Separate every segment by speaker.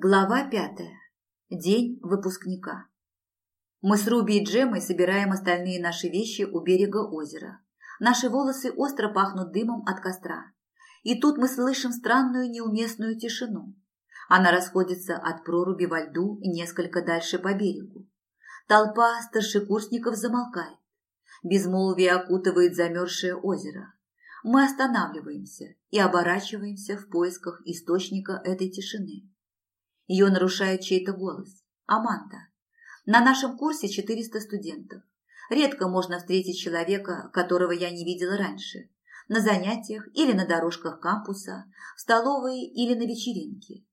Speaker 1: Глава пятая. День выпускника. Мы с Руби и Джемой собираем остальные наши вещи у берега озера. Наши волосы остро пахнут дымом от костра. И тут мы слышим странную неуместную тишину. Она расходится от проруби во льду несколько дальше по берегу. Толпа старшекурсников замолкает. Безмолвие окутывает замерзшее озеро. Мы останавливаемся и оборачиваемся в поисках источника этой тишины. Ее нарушает чей-то голос. Аманда. На нашем курсе 400 студентов. Редко можно встретить человека, которого я не видела раньше. На занятиях или на дорожках кампуса, в столовой или на вечеринке.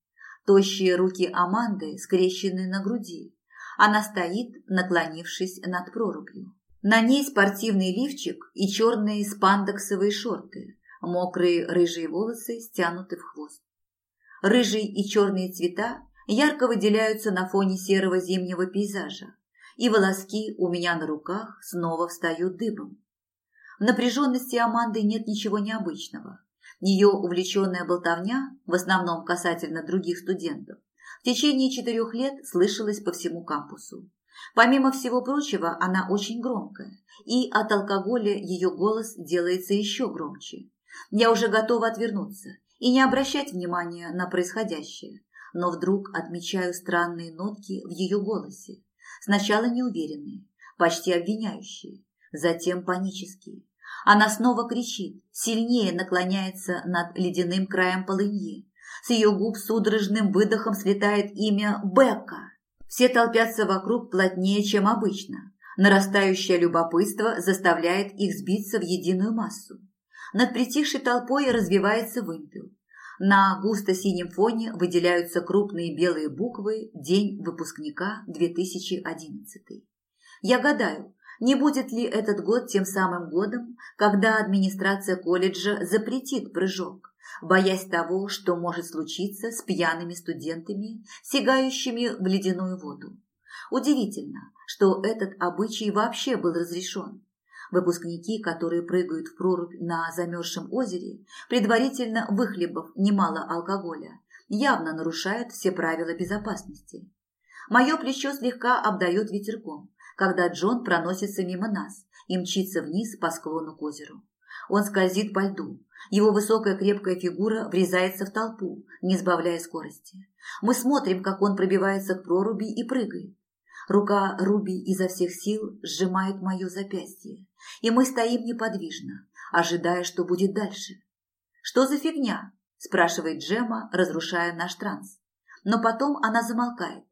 Speaker 1: Тощие руки Аманды скрещены на груди. Она стоит, наклонившись над прорубью. На ней спортивный лифчик и черные спандексовые шорты. Мокрые рыжие волосы стянуты в хвост. Рыжий и черные цвета ярко выделяются на фоне серого зимнего пейзажа, и волоски у меня на руках снова встают дыбом. В напряженности Аманды нет ничего необычного. Ее увлеченная болтовня, в основном касательно других студентов, в течение четырех лет слышалась по всему кампусу. Помимо всего прочего, она очень громкая, и от алкоголя ее голос делается еще громче. Я уже готова отвернуться и не обращать внимания на происходящее, но вдруг отмечаю странные нотки в ее голосе. Сначала неуверенные, почти обвиняющие, затем панические. Она снова кричит, сильнее наклоняется над ледяным краем полыньи. С ее губ судорожным выдохом слетает имя Бекка. Все толпятся вокруг плотнее, чем обычно. Нарастающее любопытство заставляет их сбиться в единую массу. Над притихшей толпой развивается вымпел. На густо-синем фоне выделяются крупные белые буквы «День выпускника 2011». Я гадаю, не будет ли этот год тем самым годом, когда администрация колледжа запретит прыжок, боясь того, что может случиться с пьяными студентами, сигающими в ледяную воду. Удивительно, что этот обычай вообще был разрешен. Выпускники, которые прыгают в прорубь на замерзшем озере, предварительно выхлебав немало алкоголя, явно нарушают все правила безопасности. Мое плечо слегка обдает ветерком, когда Джон проносится мимо нас и мчится вниз по склону к озеру. Он скользит по льду. Его высокая крепкая фигура врезается в толпу, не сбавляя скорости. Мы смотрим, как он пробивается к проруби и прыгает. Рука Руби изо всех сил сжимает мое запястье, и мы стоим неподвижно, ожидая, что будет дальше. «Что за фигня?» – спрашивает Джема, разрушая наш транс. Но потом она замолкает,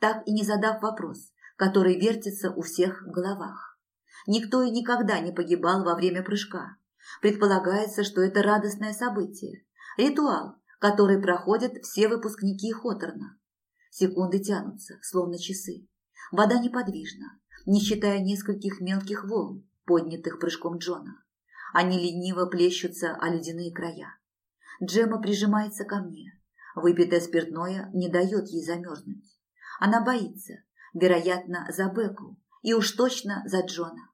Speaker 1: так и не задав вопрос, который вертится у всех в головах. Никто и никогда не погибал во время прыжка. Предполагается, что это радостное событие, ритуал, который проходят все выпускники Хоторна. Секунды тянутся, словно часы. Вода неподвижна, не считая нескольких мелких волн, поднятых прыжком Джона. Они лениво плещутся о ледяные края. Джема прижимается ко мне. Выпитое спиртное не дает ей замерзнуть. Она боится, вероятно, за Беку и уж точно за Джона.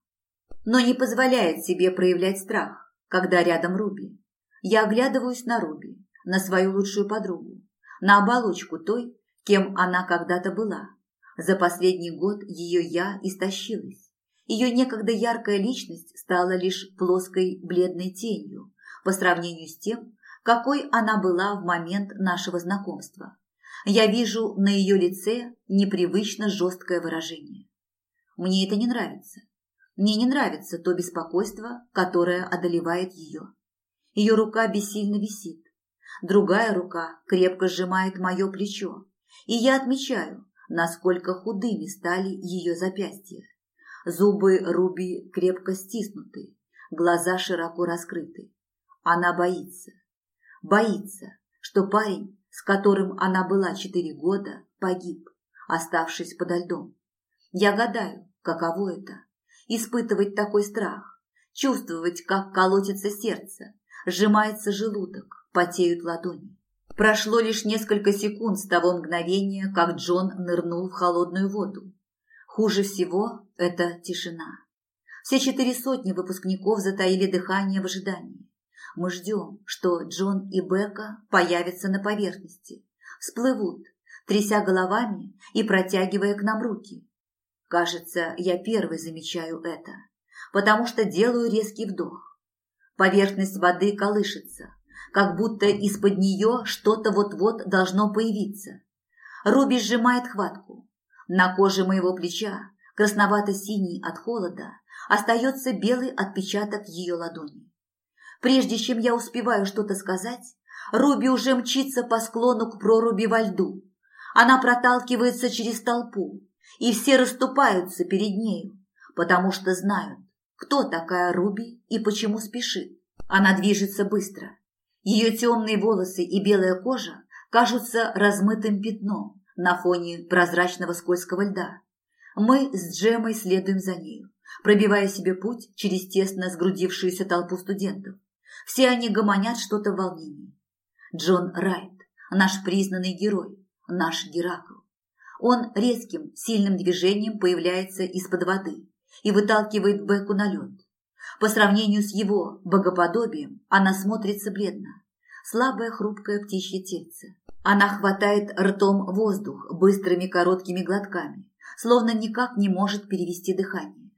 Speaker 1: Но не позволяет себе проявлять страх, когда рядом Руби. Я оглядываюсь на Руби, на свою лучшую подругу, на оболочку той, кем она когда-то была, за последний год ее «я» истощилась. Ее некогда яркая личность стала лишь плоской бледной тенью по сравнению с тем, какой она была в момент нашего знакомства. Я вижу на ее лице непривычно жесткое выражение. Мне это не нравится. Мне не нравится то беспокойство, которое одолевает ее. Ее рука бессильно висит. Другая рука крепко сжимает мое плечо. И я отмечаю, насколько худыми стали ее запястья. Зубы Руби крепко стиснуты, глаза широко раскрыты. Она боится. Боится, что парень, с которым она была четыре года, погиб, оставшись подо льдом. Я гадаю, каково это – испытывать такой страх, чувствовать, как колотится сердце, сжимается желудок, потеют ладони. Прошло лишь несколько секунд с того мгновения, как Джон нырнул в холодную воду. Хуже всего – это тишина. Все четыре сотни выпускников затаили дыхание в ожидании. Мы ждем, что Джон и Бека появятся на поверхности, всплывут, тряся головами и протягивая к нам руки. Кажется, я первый замечаю это, потому что делаю резкий вдох. Поверхность воды колышется, как будто из-под нее что-то вот-вот должно появиться. Руби сжимает хватку. На коже моего плеча, красновато-синий от холода, остается белый отпечаток ее ладони. Прежде чем я успеваю что-то сказать, Руби уже мчится по склону к проруби во льду. Она проталкивается через толпу, и все расступаются перед нею, потому что знают, кто такая Руби и почему спешит. Она движется быстро. Ее темные волосы и белая кожа кажутся размытым пятном на фоне прозрачного скользкого льда. Мы с Джемой следуем за нею, пробивая себе путь через тесно сгрудившуюся толпу студентов. Все они гомонят что-то в волнении. Джон Райт, наш признанный герой, наш Геракл. Он резким, сильным движением появляется из-под воды и выталкивает Беку на лед. По сравнению с его богоподобием она смотрится бледно. Слабое хрупкое птичье тельце. Она хватает ртом воздух быстрыми короткими глотками, словно никак не может перевести дыхание.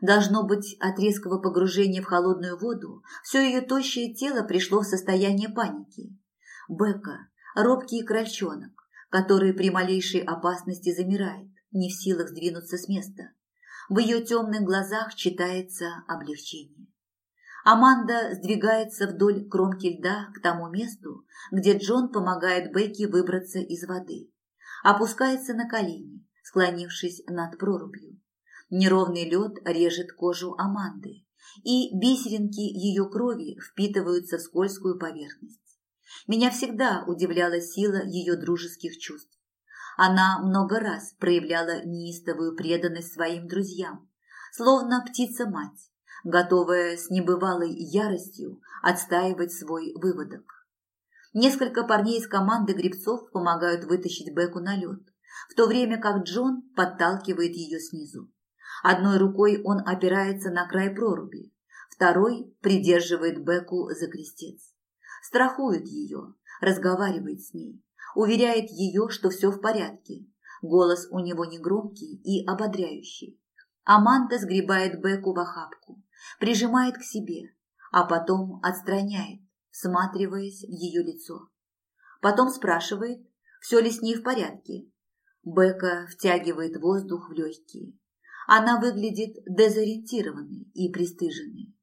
Speaker 1: Должно быть, от резкого погружения в холодную воду все ее тощее тело пришло в состояние паники. Бека – робкий крольчонок, который при малейшей опасности замирает, не в силах сдвинуться с места. В ее темных глазах читается облегчение. Аманда сдвигается вдоль кромки льда к тому месту, где Джон помогает Бекки выбраться из воды. Опускается на колени, склонившись над прорубью. Неровный лед режет кожу Аманды, и бисеринки ее крови впитываются в скользкую поверхность. Меня всегда удивляла сила ее дружеских чувств. Она много раз проявляла неистовую преданность своим друзьям, словно птица-мать, готовая с небывалой яростью отстаивать свой выводок. Несколько парней из команды гребцов помогают вытащить Беку на лед, в то время как Джон подталкивает ее снизу. Одной рукой он опирается на край проруби, второй придерживает Беку за крестец. Страхует ее, разговаривает с ней, уверяет ее, что все в порядке. Голос у него негромкий и ободряющий. Аманда сгребает Беку в охапку, прижимает к себе, а потом отстраняет, всматриваясь в ее лицо. Потом спрашивает, все ли с ней в порядке. Бека втягивает воздух в легкие. Она выглядит дезориентированной и пристыженной.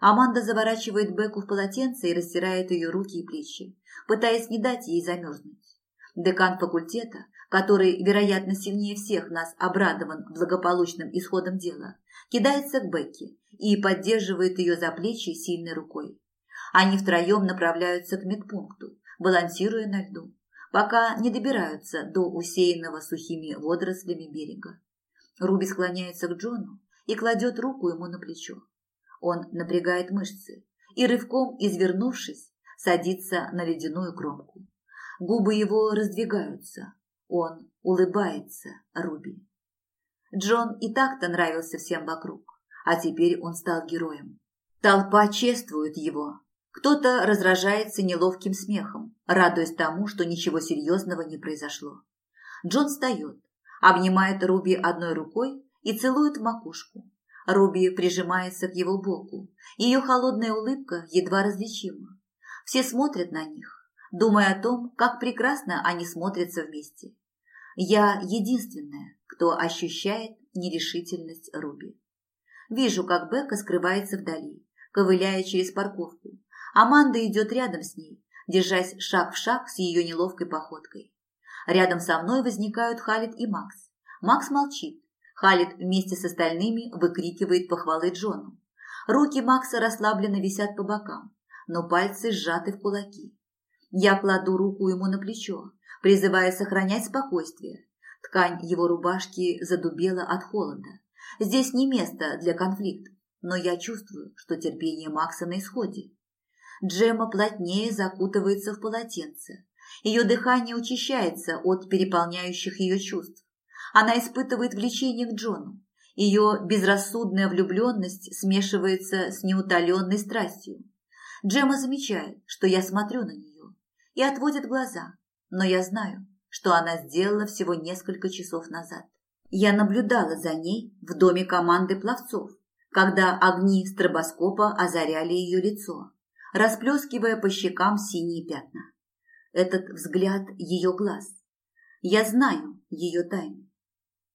Speaker 1: Аманда заворачивает Беку в полотенце и растирает ее руки и плечи, пытаясь не дать ей замерзнуть. Декан факультета, который, вероятно, сильнее всех нас обрадован благополучным исходом дела, кидается к Бекке и поддерживает ее за плечи сильной рукой. Они втроем направляются к медпункту, балансируя на льду, пока не добираются до усеянного сухими водорослями берега. Руби склоняется к Джону и кладет руку ему на плечо. Он напрягает мышцы и, рывком извернувшись, садится на ледяную кромку. Губы его раздвигаются. Он улыбается Руби. Джон и так-то нравился всем вокруг, а теперь он стал героем. Толпа чествует его. Кто-то разражается неловким смехом, радуясь тому, что ничего серьезного не произошло. Джон встает, обнимает Руби одной рукой и целует в макушку, Руби прижимается к его боку. Ее холодная улыбка едва различима. Все смотрят на них, думая о том, как прекрасно они смотрятся вместе. Я единственная, кто ощущает нерешительность Руби. Вижу, как Бека скрывается вдали, ковыляя через парковку. Аманда идет рядом с ней, держась шаг в шаг с ее неловкой походкой. Рядом со мной возникают Халит и Макс. Макс молчит, Халит вместе с остальными выкрикивает похвалы Джону. Руки Макса расслабленно висят по бокам, но пальцы сжаты в кулаки. Я кладу руку ему на плечо, призывая сохранять спокойствие. Ткань его рубашки задубела от холода. Здесь не место для конфликтов, но я чувствую, что терпение Макса на исходе. Джема плотнее закутывается в полотенце. Ее дыхание учащается от переполняющих ее чувств. Она испытывает влечение к Джону. Ее безрассудная влюбленность смешивается с неутоленной страстью. Джема замечает, что я смотрю на нее, и отводит глаза, но я знаю, что она сделала всего несколько часов назад. Я наблюдала за ней в доме команды пловцов, когда огни стробоскопа озаряли ее лицо, расплескивая по щекам синие пятна. Этот взгляд ее глаз. Я знаю ее тайну.